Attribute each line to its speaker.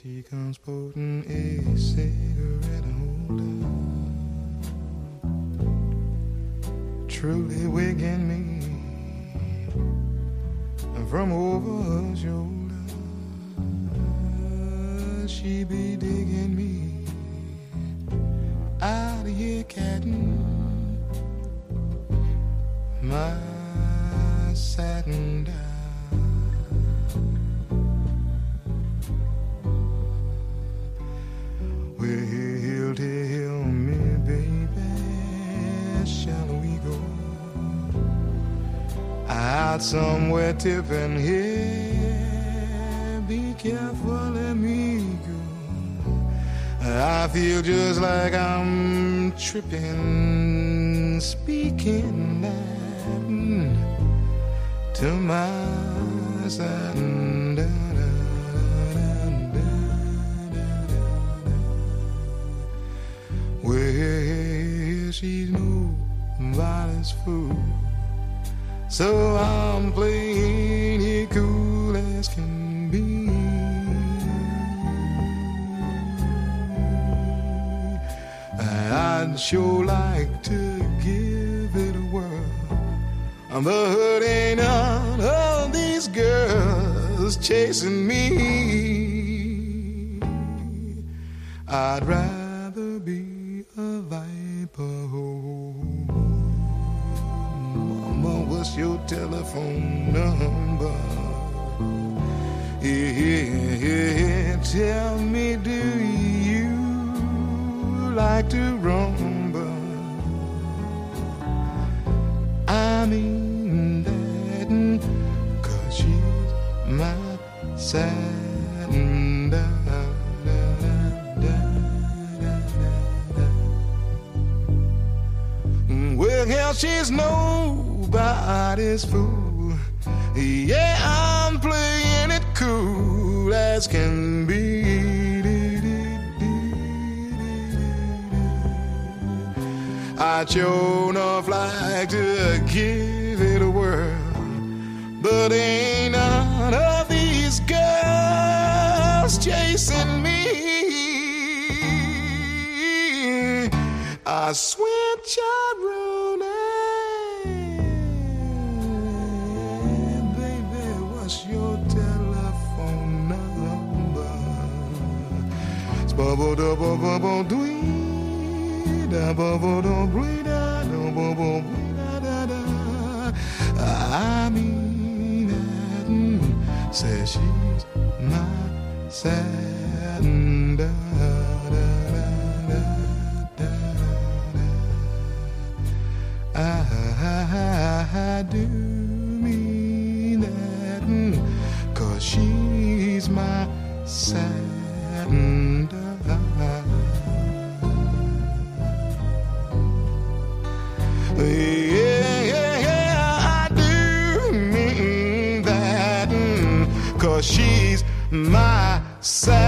Speaker 1: She comes sporting a cigarette holder. Truly wigging me and from over her shoulder. She be digging me out of here, catting my Satin Doll. Out somewhere tipping here? Be careful, let me go. I feel just like I'm tripping, speaking Latin to my Satin Doll. Well, she's nobody's fool. So I'm playing it cool as can be. I'd sure like to give it a whirl. But ain't none of these girls chasing me. I'd rather be a viper. What's your telephone number? Yeah, tell me, do you like to rumble? I mean that, cause she's my da. Well, hell, she's nobody's fool. Yeah, I'm playing it cool as can be. I'd sure enough like to give it a whirl, but ain't none of these girls chasing me. I swear, Charlie, bubble double bubble dwee da bubble don't breathe da da bubble breathe da da da. I mean that mm, says she's my satin da da da da da da. I, I do mean that mm, cause she's my satin da. Yeah, yeah, yeah, I do mean that. Cause she's my down.